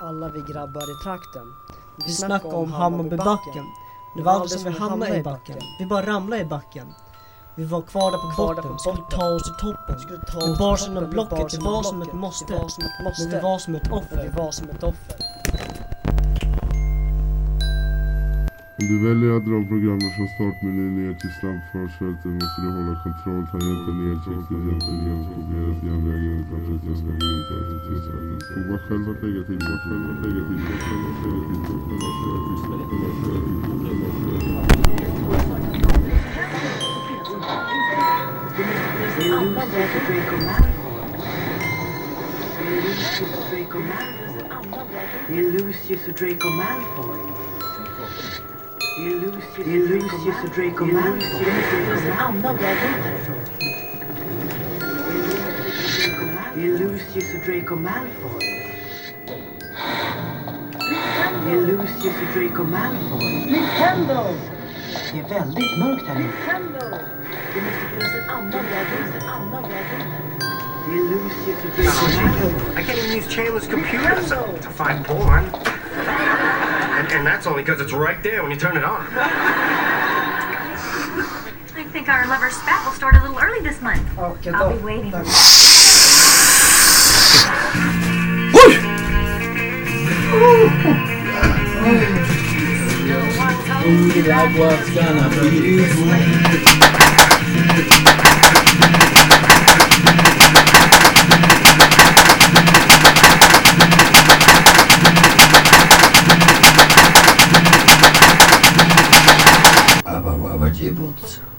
alla vi grabbar i trakten. Vi snackade om Hammarbybacken. Det var aldrig som vi hamnade i backen. Vi bara ramlade i backen. Vi var kvar där på Kvar där på botten, skulle ta oss till toppen. Vi oss bar ett vi blocket, det var som ett blocket, måste. Det var som ett Men vi måste. var som ett offer. vi var som ett offer. Om du väljer att dra programmet från startmenyn ner till snabbfartsfältet måste du hålla kontroll tangenten ner till tangenten ner och kopieras järnvägen utan för att jag ska Prova själv att lägga till, prova själv att lägga till, prova själv att lägga till, prova själv att lägga till, prova själv att Lucius Draco Malfoy. Det Lucius, det är Lucius och Draco Malfoy. Det finns en annan väg ut härifrån. Lucius Draco Malfoy. Det är Lucius och Draco Malfoy. Nintendo! Det är väldigt mörkt här inne. Nintendo! Det måste finnas en annan väg ut, en annan väg ut härifrån. Det är Lucius Draco Malfoy. I can't even use Chandler's computer to, to find porn. And, and that's only because it's right there when you turn it on. I think our lover's spat will start a little early this month. Och I'll be waiting. like what's gonna be this way. Aba, aba, aba,